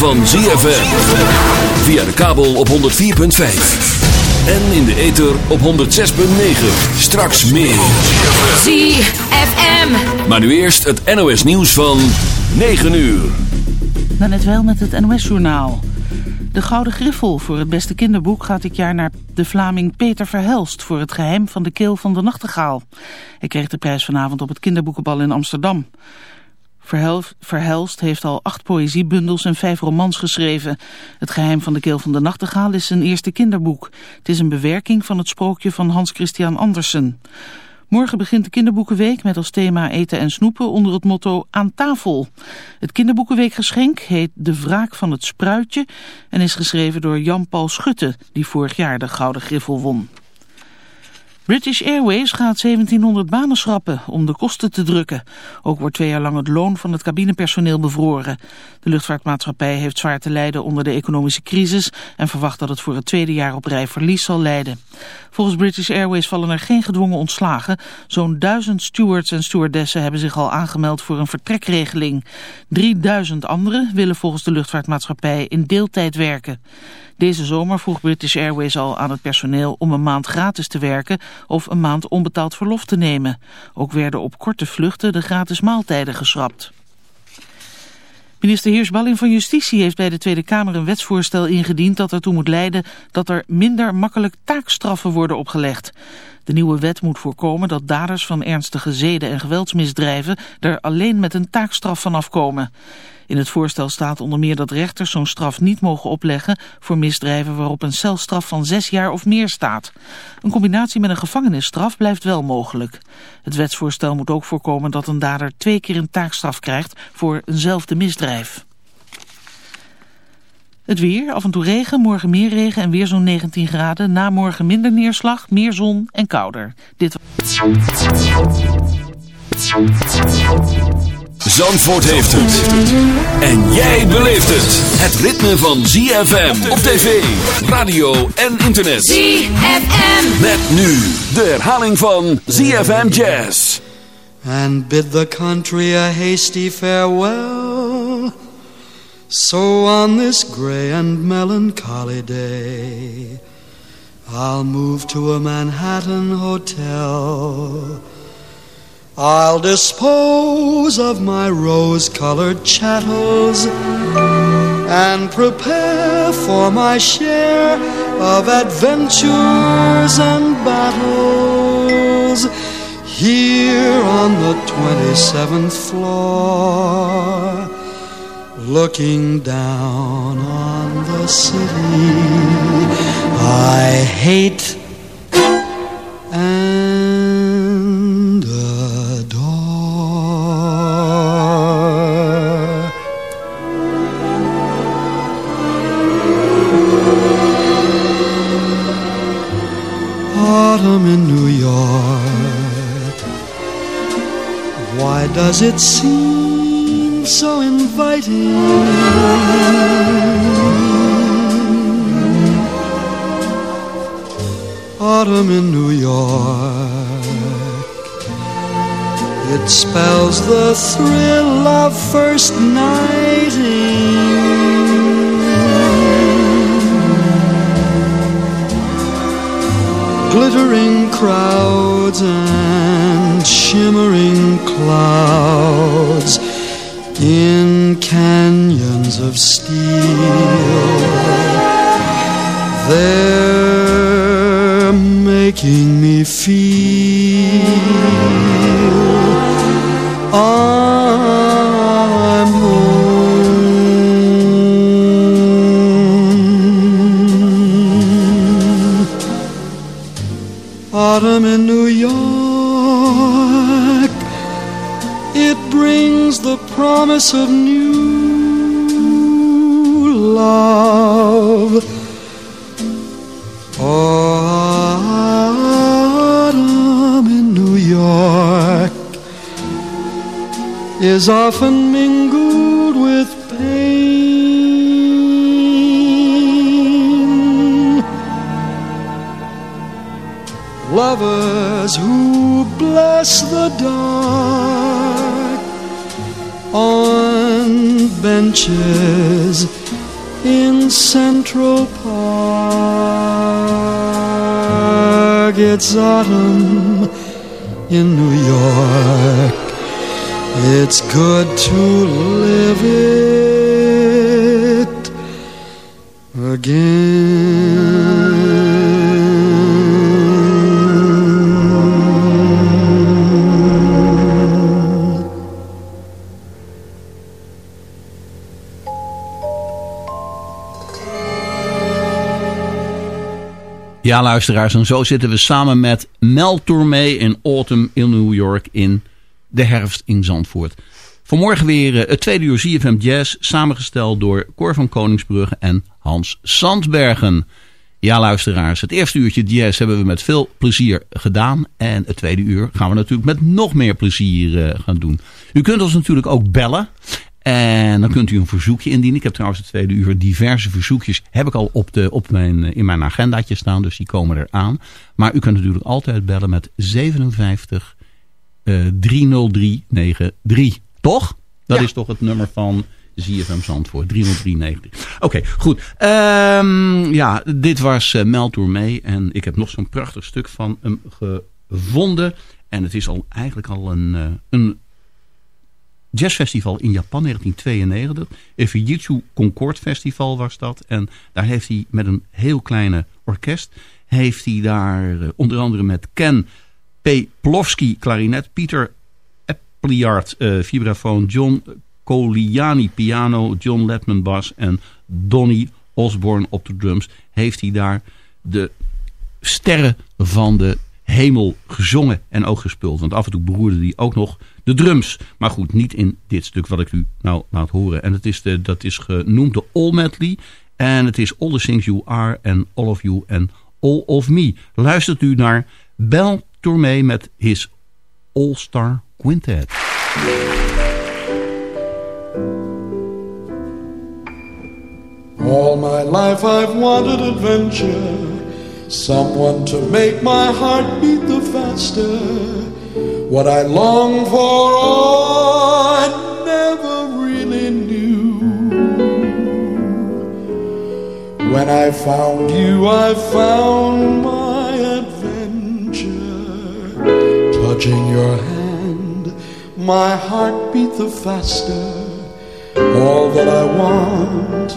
van ZFM. Via de kabel op 104.5. En in de ether op 106.9. Straks meer. ZFM. Maar nu eerst het NOS nieuws van 9 uur. Dan net wel met het NOS journaal. De Gouden Griffel voor het beste kinderboek gaat dit jaar naar de Vlaming Peter Verhelst voor het geheim van de keel van de nachtegaal. Hij kreeg de prijs vanavond op het kinderboekenbal in Amsterdam. Verhelst heeft al acht poëziebundels en vijf romans geschreven. Het geheim van de keel van de nachtegaal is zijn eerste kinderboek. Het is een bewerking van het sprookje van Hans Christian Andersen. Morgen begint de Kinderboekenweek met als thema eten en snoepen onder het motto Aan tafel. Het Kinderboekenweekgeschenk heet De wraak van het spruitje en is geschreven door Jan-Paul Schutte, die vorig jaar de Gouden Griffel won. British Airways gaat 1700 banen schrappen om de kosten te drukken. Ook wordt twee jaar lang het loon van het cabinepersoneel bevroren. De luchtvaartmaatschappij heeft zwaar te lijden onder de economische crisis... en verwacht dat het voor het tweede jaar op rij verlies zal leiden. Volgens British Airways vallen er geen gedwongen ontslagen. Zo'n duizend stewards en stewardessen hebben zich al aangemeld voor een vertrekregeling. 3000 anderen willen volgens de luchtvaartmaatschappij in deeltijd werken. Deze zomer vroeg British Airways al aan het personeel om een maand gratis te werken of een maand onbetaald verlof te nemen. Ook werden op korte vluchten de gratis maaltijden geschrapt. Minister Heersballing van Justitie heeft bij de Tweede Kamer een wetsvoorstel ingediend dat ertoe moet leiden dat er minder makkelijk taakstraffen worden opgelegd. De nieuwe wet moet voorkomen dat daders van ernstige zeden- en geweldsmisdrijven er alleen met een taakstraf van afkomen. In het voorstel staat onder meer dat rechters zo'n straf niet mogen opleggen voor misdrijven waarop een celstraf van zes jaar of meer staat. Een combinatie met een gevangenisstraf blijft wel mogelijk. Het wetsvoorstel moet ook voorkomen dat een dader twee keer een taakstraf krijgt voor eenzelfde misdrijf. Het weer, af en toe regen, morgen meer regen en weer zo'n 19 graden. Na morgen minder neerslag, meer zon en kouder. Dit Zandvoort heeft het. En jij beleeft het. Het ritme van ZFM op tv, radio en internet. ZFM. Met nu de herhaling van ZFM Jazz. and bid the country a hasty farewell. So on this gray and melancholy day, I'll move to a Manhattan hotel. I'll dispose of my rose colored chattels and prepare for my share of adventures and battles here on the 27th floor, looking down on the city. I hate it seem so inviting? Autumn in New York. It spells the thrill of first nighting. glittering crowds and shimmering clouds in canyons of steel. They're making me feel is often mingled with pain. Lovers who bless the dark on benches in Central Park. It's autumn in New York. It's good to live it again. Ja, luisteraars, en zo zitten we samen met Mel Tormé in Autumn in New York in de herfst in Zandvoort. Vanmorgen weer eh, het tweede uur ZFM Jazz, samengesteld door Cor van Koningsbrugge en Hans Sandbergen. Ja, luisteraars, het eerste uurtje jazz hebben we met veel plezier gedaan. En het tweede uur gaan we natuurlijk met nog meer plezier eh, gaan doen. U kunt ons natuurlijk ook bellen. En dan kunt u een verzoekje indienen. Ik heb trouwens het tweede uur diverse verzoekjes. Heb ik al op de, op mijn, in mijn agendaatje staan. Dus die komen eraan. Maar u kunt natuurlijk altijd bellen met 57 eh 30393. Toch? Dat Ja. is toch het nummer van ZFM Zandvoort. 30393. Oké, goed. Ehm, ja, dit was eh, Mel Tourmee. En ik heb nog zo'n prachtig stuk van hem gevonden. En het is al eigenlijk al een, eh, een jazzfestival in Japan 1992. Een Fujitsu Concord Festival was dat. En daar heeft hij met een heel kleine orkest... heeft hij daar eh, onder andere met Ken Peplowski klarinet... Pieter Eppliard eh vibrafoon... John Coliani piano... John Letman bas en Donny Osborne op de drums... heeft hij daar de sterren van de hemel gezongen en ook gespeeld. Want af en toe beroerde hij ook nog de drums. Maar goed, niet in dit stuk wat ik u nou laat horen. En het is de, dat is genoemd de All Medley. En het is All the Things You Are and All of You and All of Me. Luistert u naar Bel Tourmee met his All Star Quintet. All my life I've wanted adventure, someone to make my heart beat the faster. What I long for, oh, I never really knew. When I found you, I found my Touching your hand, my heart beat the faster. All that I want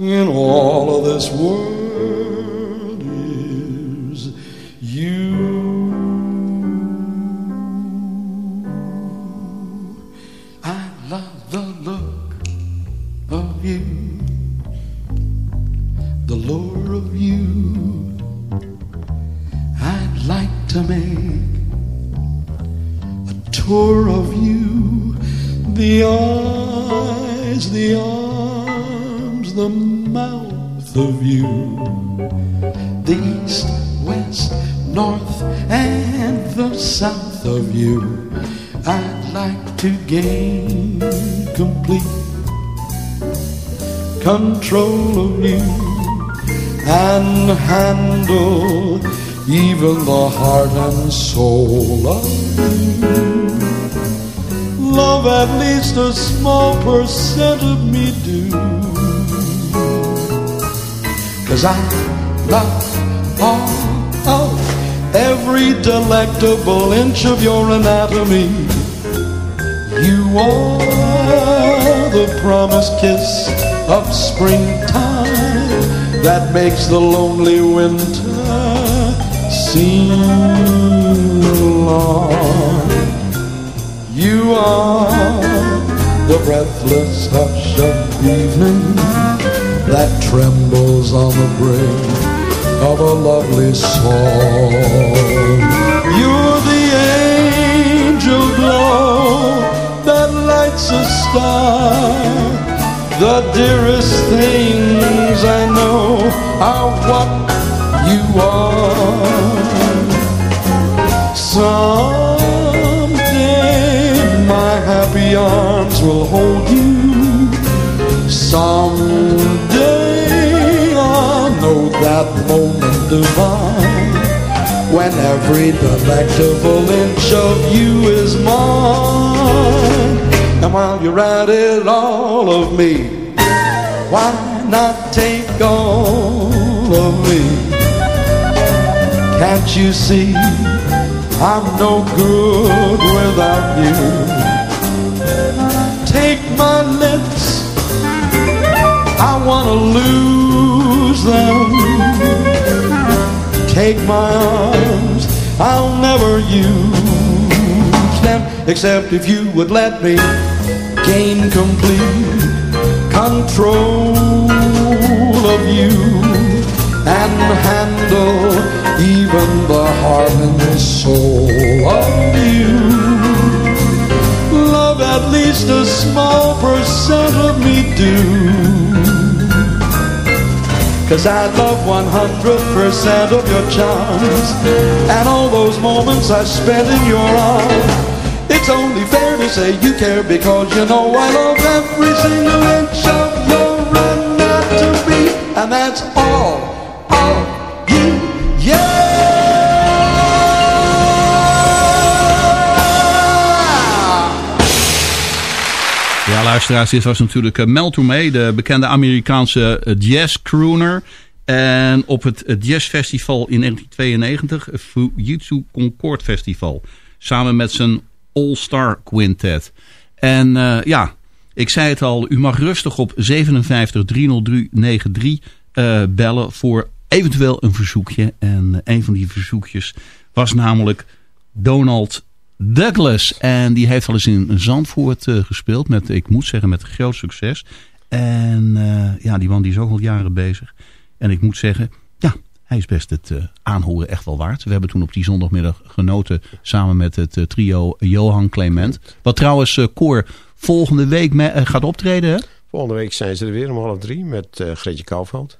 in all of this world of you, the eyes, the arms, the mouth of you, the east, west, north, and the south of you. I'd like to gain complete control of you and handle even the heart and soul of you. Love at least a small percent of me do. Cause I love all of every delectable inch of your anatomy. You are the promised kiss of springtime that makes the lonely winter seem long. The breathless hush of evening that trembles on the brink of a lovely song. You're the angel glow that lights a star. The dearest things I know are what you are. Someday my happy arms will hold you. Someday I'll know that moment divine when every delectable inch of you is mine. And while you're at it, all of me, why not take all of me? Can't you see I'm no good without you? My lips, I wanna lose them. Take my arms, I'll never use them except if you would let me gain complete control of you and handle even the heart and the soul of you. At least a small percent of me do. Cause I love 100% of your charms And all those moments I spent in your arms. It's only fair to say you care Because you know I love every single inch of your anatomy And that's all of you, yeah Luisteraars, dit was natuurlijk eh, Mel Tormé, de bekende Amerikaanse eh, jazz crooner. En op het eh, jazzfestival in 1992, het Fujitsu Concord Festival. Samen met zijn All-Star Quintet. En ja, ik zei het al, u mag rustig op 57 30393 eh, bellen voor eventueel een verzoekje. En een van die verzoekjes was namelijk Donald Douglas. En die heeft al eens in Zandvoort eh, gespeeld. Met, ik moet zeggen, met groot succes. En eh, ja, die man die is ook al jaren bezig. En ik moet zeggen, ja, hij is best het eh, aanhoren echt wel waard. We hebben toen op die zondagmiddag genoten samen met het trio Johan Clement. Wat trouwens, Koor, volgende week gaat optreden? Volgende week zijn ze er weer om half drie met Gretje Kouwveld.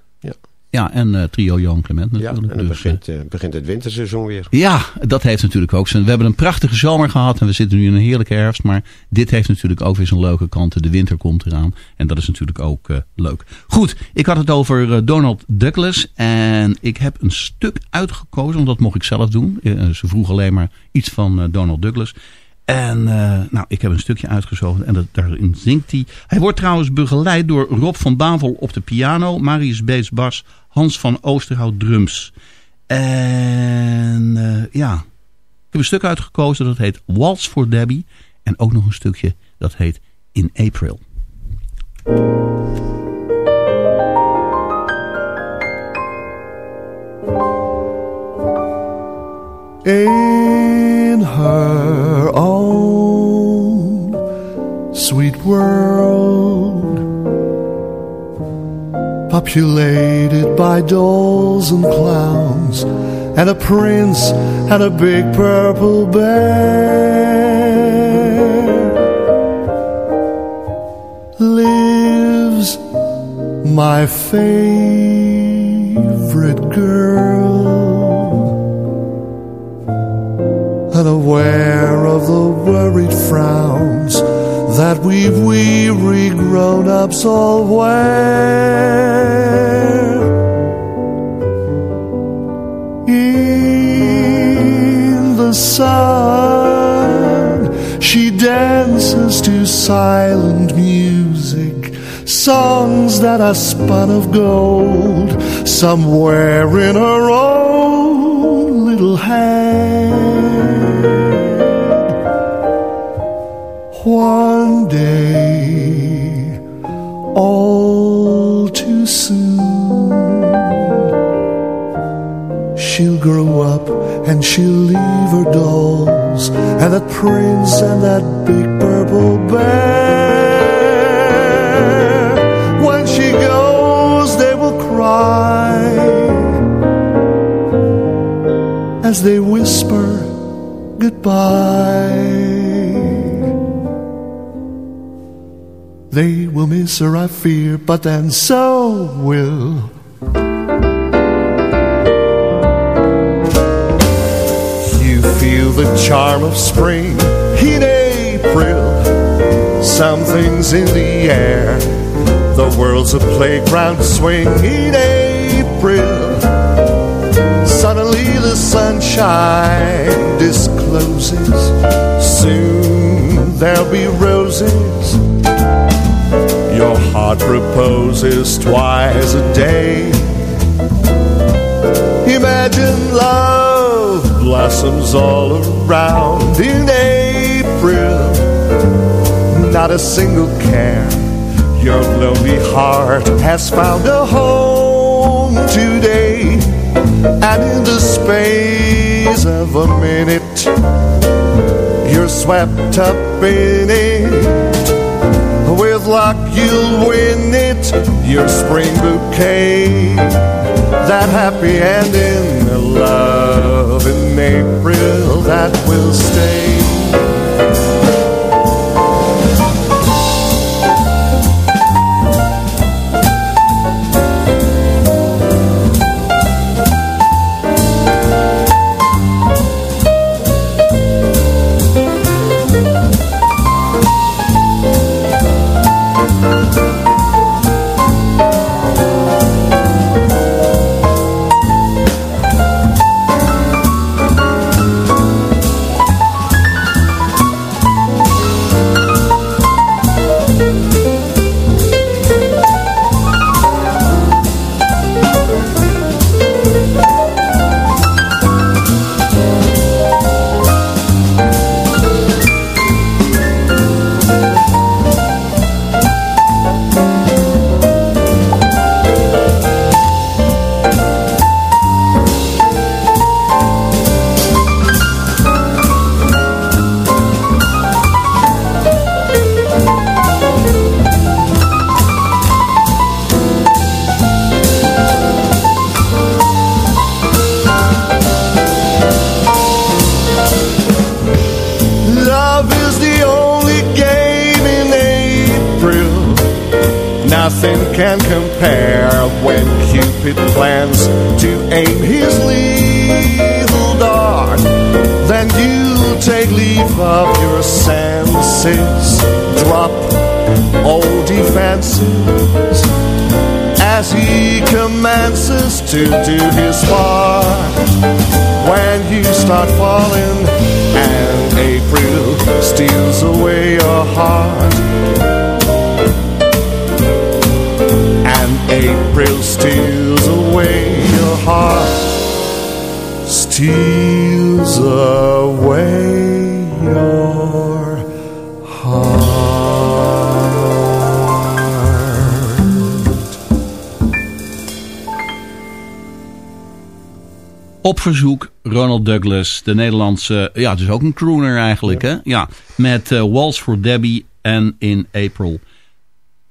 Ja, Ja, en eh, trio Johan Clement ja natuurlijk. en dan Dus, eh, begint, eh, begint het winterseizoen weer. Ja, dat heeft natuurlijk ook zijn. We hebben een prachtige zomer gehad en we zitten nu in een heerlijke herfst. Maar dit heeft natuurlijk ook weer zijn leuke kanten. De winter komt eraan en dat is natuurlijk ook eh, leuk. Goed, ik had het over eh, Donald Douglas. En ik heb een stuk uitgekozen, want dat mocht ik zelf doen. Eh, ze vroeg alleen maar iets van eh, Donald Douglas. En eh, nou, ik heb een stukje uitgezocht en dat, daarin zingt hij. Hij wordt trouwens begeleid door Rob van Bavel op de piano, Marius Beets bas, Hans van Oosterhout drums. En eh, ja, ik heb een stuk uitgekozen dat heet Waltz for Debbie. En ook nog een stukje dat heet In April. Sweet world, populated by dolls and clowns, and a prince and a big purple bear. Lives my favorite girl unaware of the worried frowns that we weary grown-ups all wear. In the sun, she dances to silent music, songs that are spun of gold, somewhere in her own little hand. One day, all too soon, she'll grow up and she'll leave her dolls and that prince and that big purple bear. When she goes, they will cry as they whisper goodbye. They will miss her, I fear, but then so will. You feel the charm of spring in April. Something's in the air. The world's a playground swing in April. Suddenly the sunshine discloses. Soon there'll be roses. Your heart proposes twice a day. Imagine love blossoms all around in April. Not a single care. Your lonely heart has found a home today. And in the space of a minute, you're swept up in it luck, you'll win it. Your spring bouquet. That happy ending, a love in April that will stay. Verzoek Ronald Douglas, de Nederlandse, ja, het is ook een crooner eigenlijk, hè? Ja, met eh Waltz for Debbie en In April.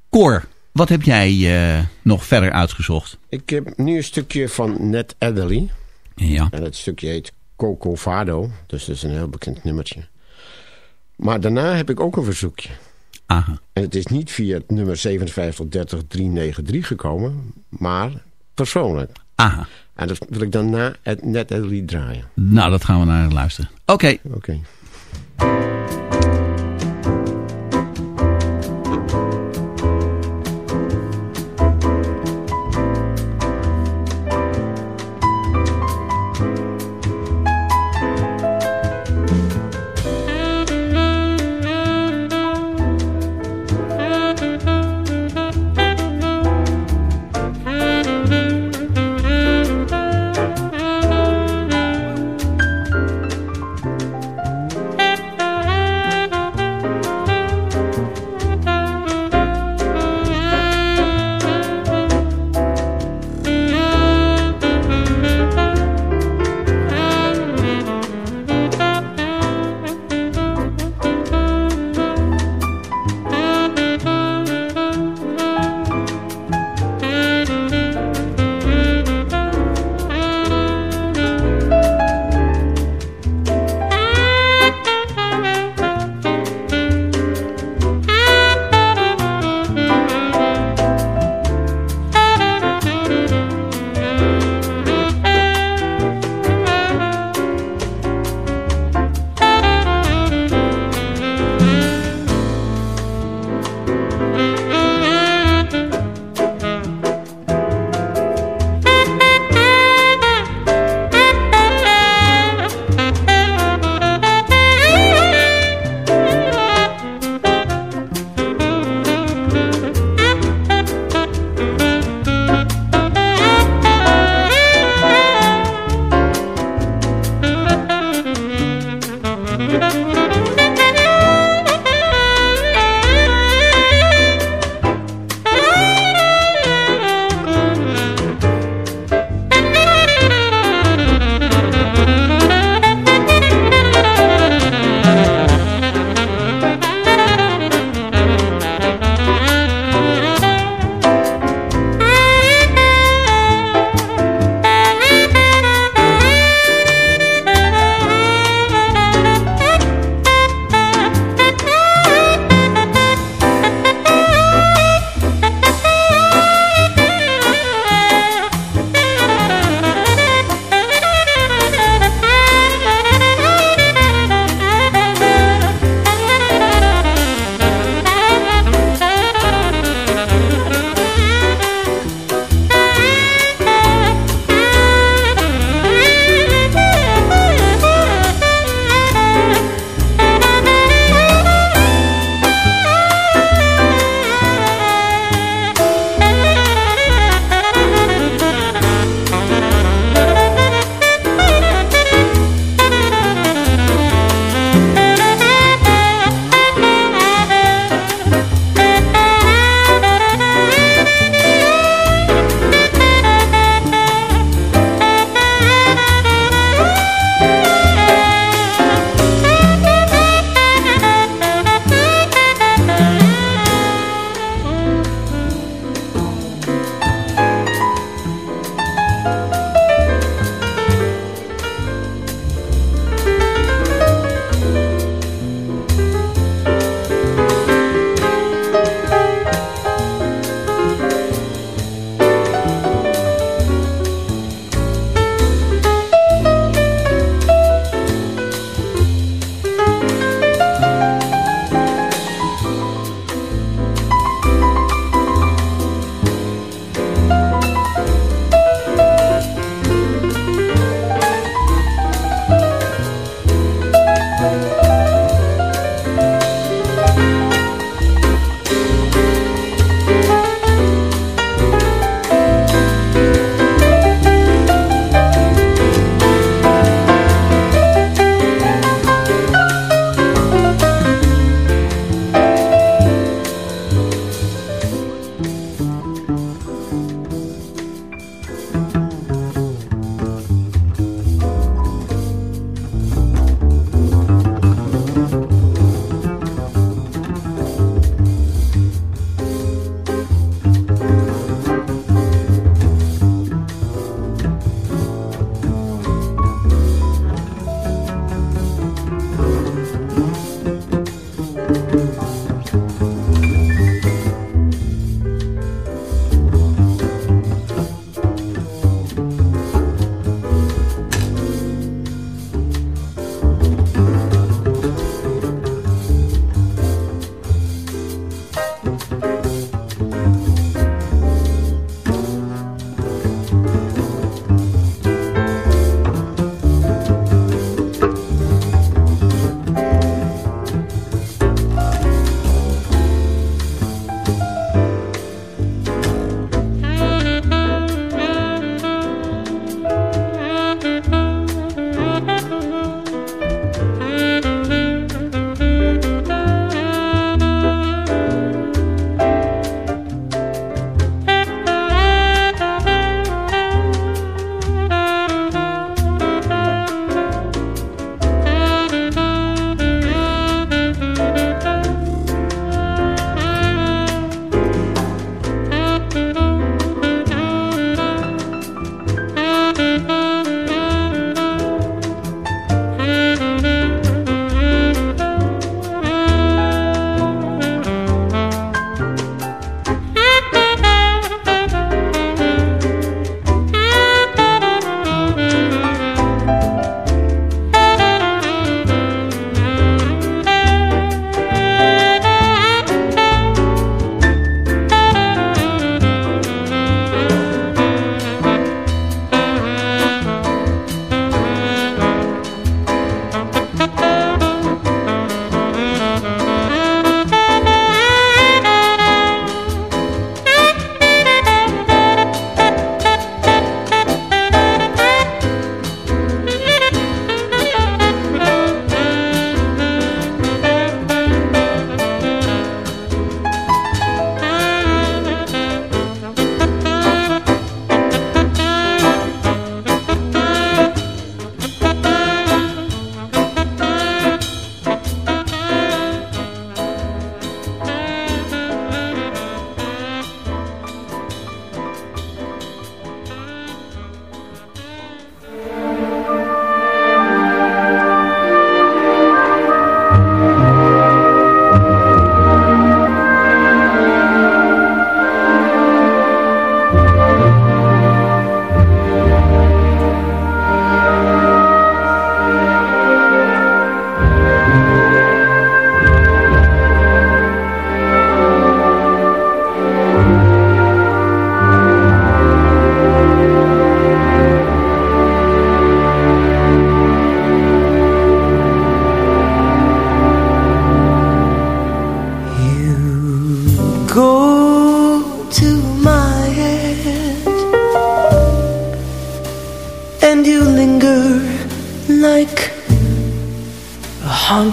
Cor, wat heb jij eh, nog verder uitgezocht? Ik heb nu een stukje van Ned Adderley. Ja, En het stukje heet Coco Fado. Dus dat is een heel bekend nummertje. Maar daarna heb ik ook een verzoekje. aha. En het is niet via het nummer 5730393 gekomen, maar persoonlijk. Aha. En dat wil ik dan na het Ned Adderley draaien. Nou, dat gaan we naar luisteren. Oké, Oké.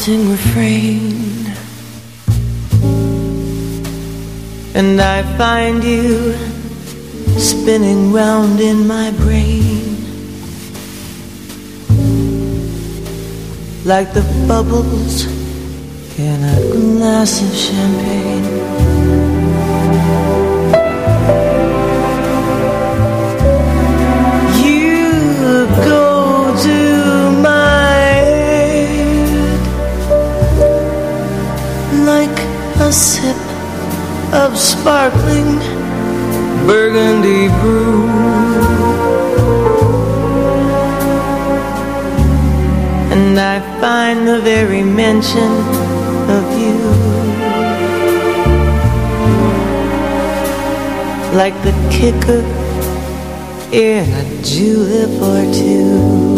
Haunting refrain. And I find you spinning round in my brain. Like the bubbles in a glass of champagne a sip of sparkling burgundy brew. And I find the very mention of you like the kicker in a julep or two.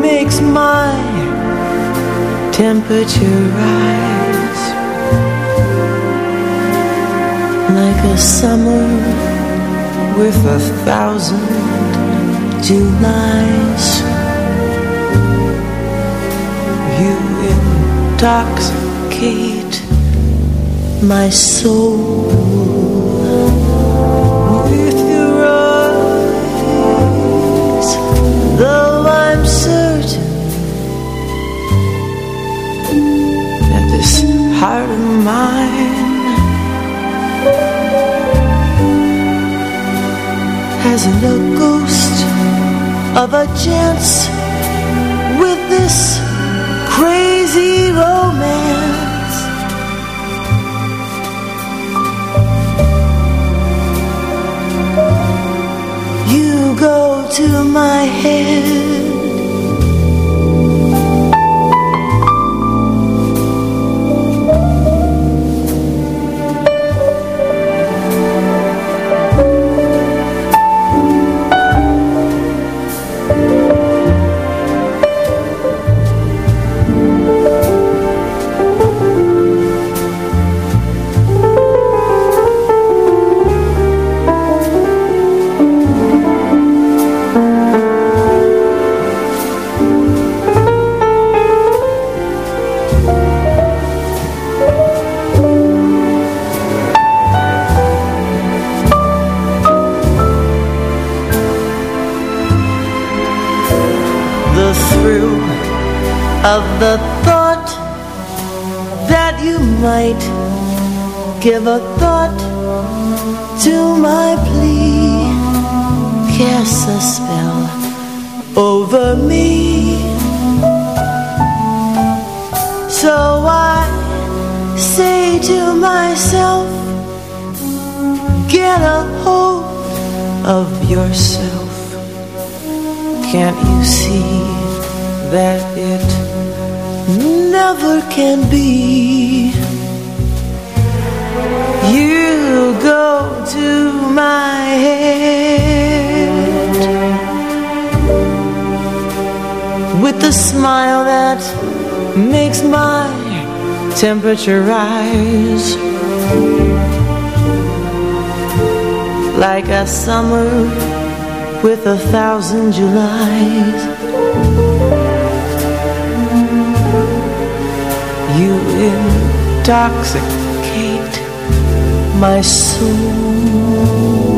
makes my temperature rise like a summer with a thousand Julys. Intoxicate my soul. With your eyes, though I'm certain that this heart of mine hasn't a ghost of a chance with this romance. You go to my head. The temperature rise like a summer with a thousand Julys. You intoxicate my soul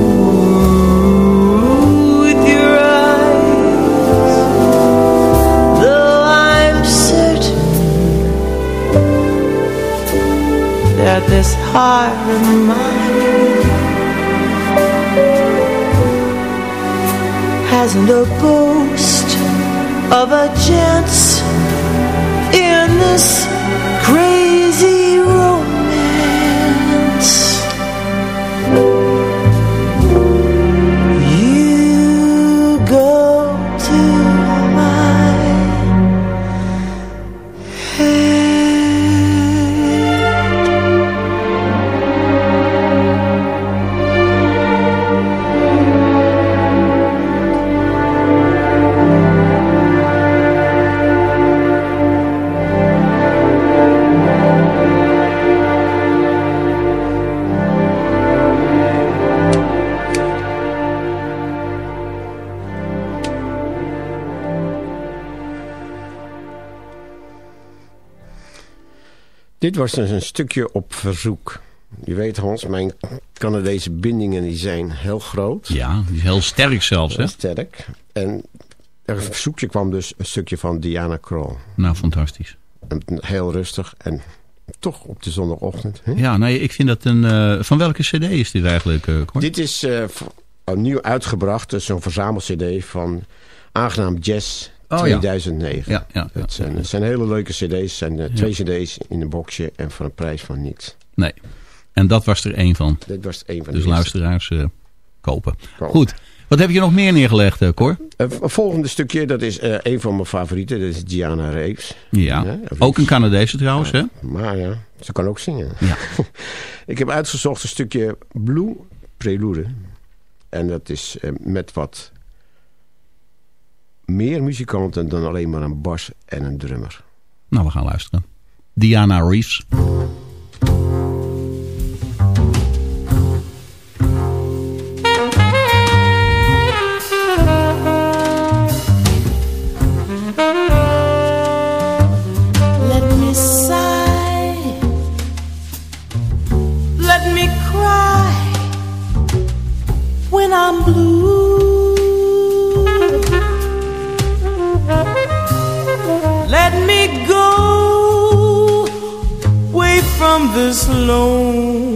Dit was dus een stukje op verzoek. Je weet Hans, mijn Canadese bindingen die zijn heel groot. Ja, heel sterk zelfs, hè? Heel sterk. En er verzoekje kwam dus een stukje van Diana Krall. Nou, fantastisch. En Heel rustig en toch op de zondagochtend. Hè? Ja, nee, ik vind dat een... eh, van welke cd is dit eigenlijk, Cor? Dit is v- opnieuw uitgebracht. Dus zo'n verzamel-cd van Aangenaam Jazz Oh, ja. 2009. Ja, ja, ja. Het zijn, het zijn hele leuke cd's. Het zijn eh, twee cd's in een boxje en voor een prijs van niks. Nee. En dat was er één van. Dit was een van Dus luisteraars eh, kopen. Kopen. Goed. Wat heb je nog meer neergelegd, eh, Cor? V- volgende stukje, dat is een van mijn favorieten. Dat is Diana Reeves. Ja. Ook een Canadese trouwens, hè? Maar ja, ze kan ook zingen. Ja. Ik heb uitgezocht een stukje Blue Prelude. En dat is met wat meer muzikanten dan alleen maar een bas en een drummer. Nou, we gaan luisteren. Diana Reeves. This lonely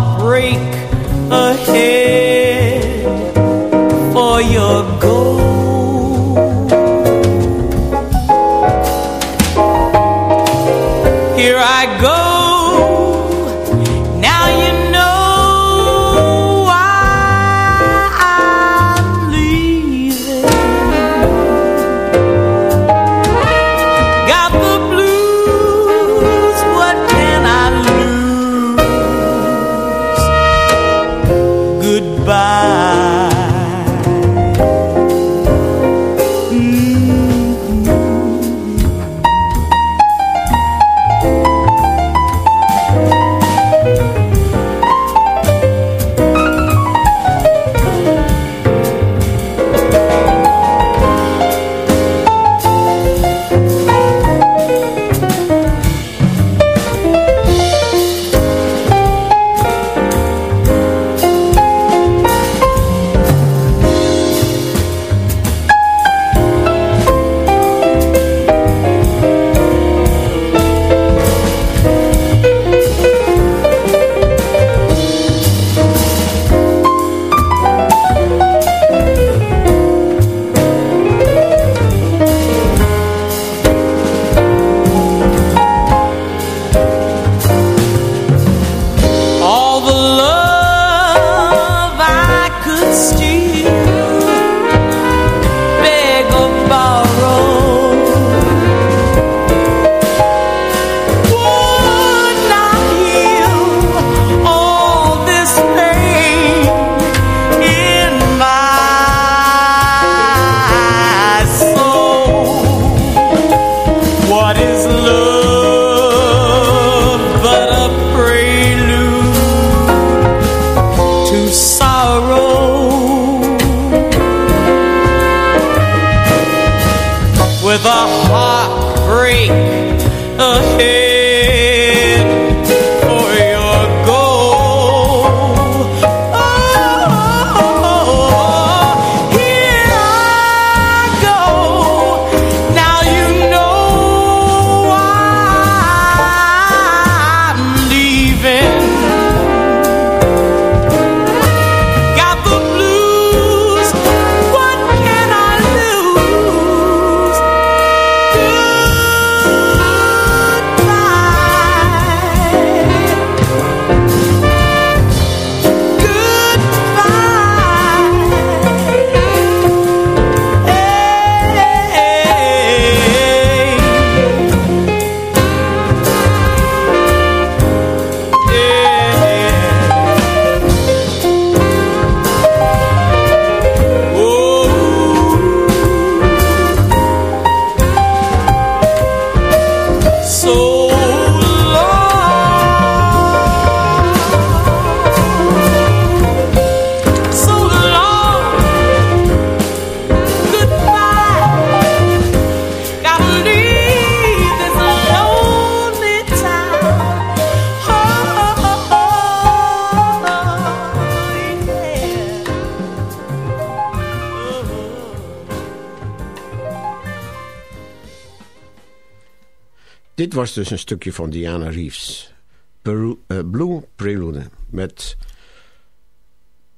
Dit was dus een stukje van Diana Reeves. Peru- eh, Blue Prelude. Met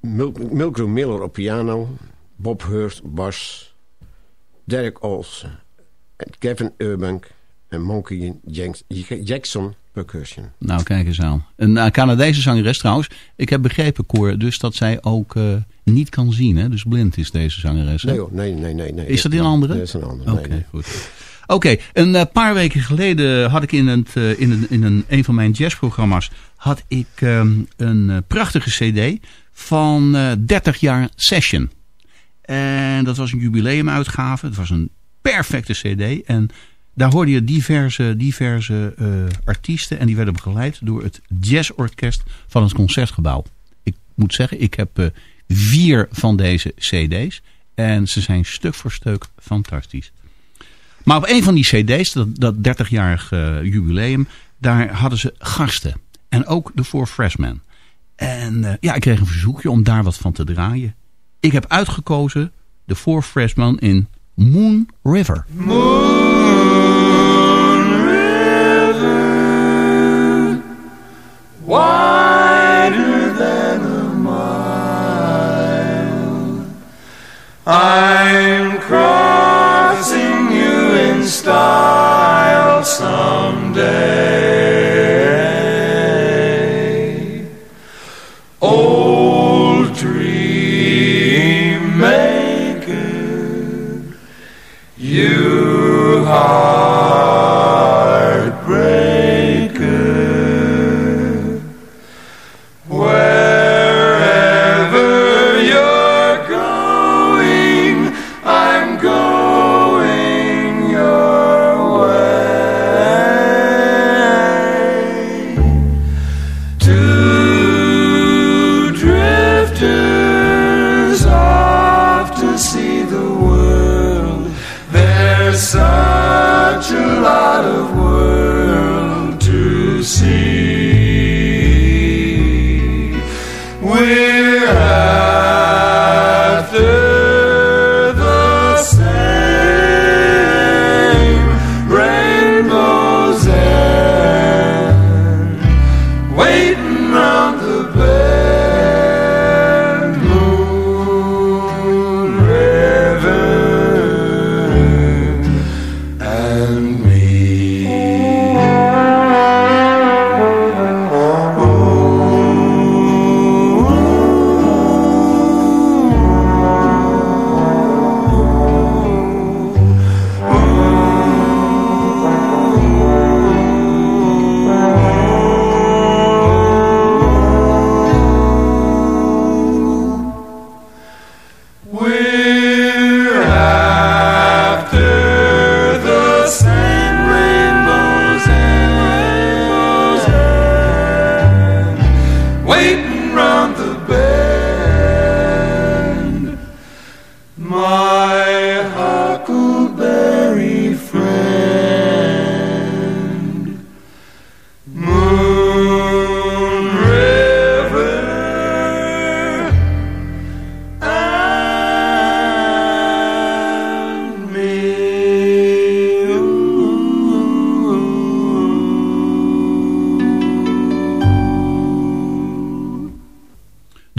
Mil Milgram Miller op piano. Bob Hurst bas. Derek Olsen. en Kevin Urbank. En Monkey Jackson percussion. Nou, kijk eens aan. Een eh, Canadese zangeres trouwens. Ik heb begrepen, Cor, dus dat zij ook eh, niet kan zien. Hè? Dus blind is deze zangeres. Hè? Nee, hoor, nee, nee, nee, nee. Is dat een andere? Nee, dat is een andere. Oké, nee, nee. goed. Oké, een eh, paar weken geleden had ik in, het, eh, in, een, in een, een van mijn jazzprogramma's had ik ehm, een eh, prachtige cd van eh 30 jaar session. En dat was een jubileumuitgave. Het was een perfecte cd. En daar hoorde je diverse, diverse artiesten. En die werden begeleid door het jazzorkest van het Concertgebouw. Ik moet zeggen, ik heb vier van deze cd's. En ze zijn stuk voor stuk fantastisch. Maar op een van die cd's, dat, dat 30-jarig eh, jubileum, daar hadden ze gasten. En ook de Four Freshmen. En eh, ja, ik kreeg een verzoekje om daar wat van te draaien. Ik heb uitgekozen de Four Freshmen in Moon River. wider than a mile. I'm star.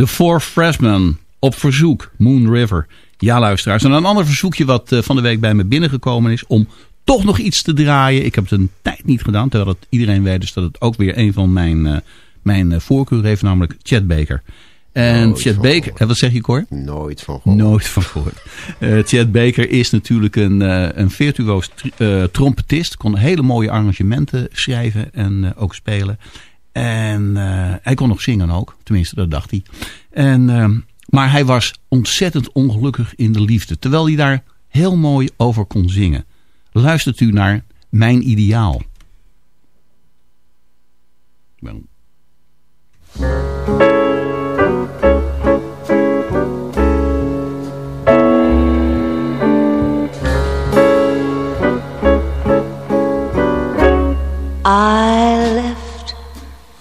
De Four Freshmen op verzoek Moon River. Ja, luisteraars. En een ander verzoekje wat eh, van de week bij me binnengekomen is om toch nog iets te draaien. Ik heb het een tijd niet gedaan, terwijl het iedereen weet dus dat het ook weer een van mijn, eh, mijn eh, voorkeur heeft, namelijk Chet Baker. En Nooit van Baker, en wat zeg je Cor? Nooit van gehoord. Nooit van gehoord. Eh Chet Baker is natuurlijk een, eh, een virtuoos tr- trompetist. Kon hele mooie arrangementen schrijven en ook spelen. En eh, hij kon nog zingen ook. Tenminste, dat dacht hij. En, eh, maar hij was ontzettend ongelukkig in de liefde. Terwijl hij daar heel mooi over kon zingen. Luistert u naar Mijn Ideaal. Wel, I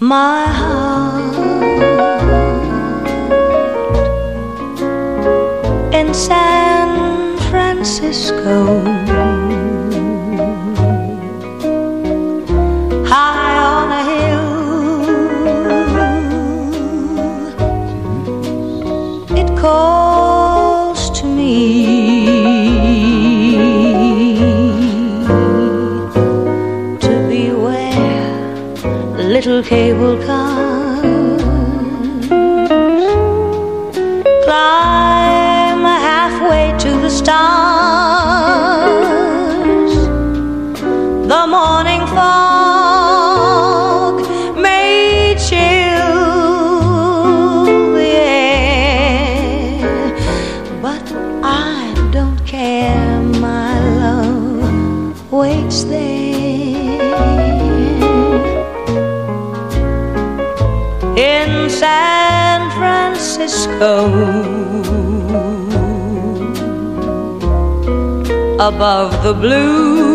my heart in San Francisco. cable car. Above the blue.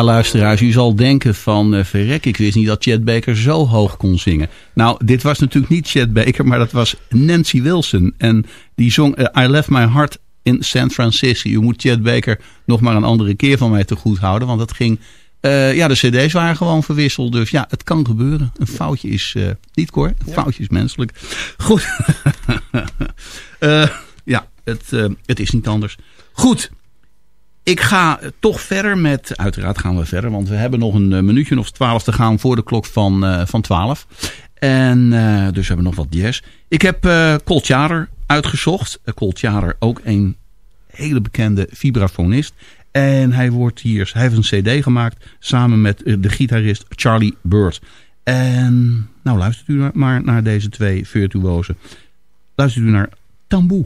Ja, luisteraars, u zal denken van eh, verrek, ik wist niet dat Chet Baker zo hoog kon zingen. Nou, dit was natuurlijk niet Chet Baker, maar dat was Nancy Wilson. En die zong eh, I Left My Heart in San Francisco. U moet Chet Baker nog maar een andere keer van mij te goed houden, want dat ging... eh, ja, de cd's waren gewoon verwisseld, dus ja, het kan gebeuren. Een foutje is niet Cor, een foutje is menselijk. Goed. Ja, het, het is niet anders. Goed, ik ga toch verder met, uiteraard gaan we verder, want we hebben nog een eh, minuutje of twaalf te gaan voor de klok van, eh van 12. En eh, dus we nog wat jazz. Ik heb eh Colt Jader uitgezocht. Uh, Colt Jader, ook een hele bekende vibrafonist. En hij, wordt hier, hij heeft een cd gemaakt samen met de gitarist Charlie Bird. En nou luistert u maar- maar naar deze twee virtuozen. Luistert u naar Tamboe.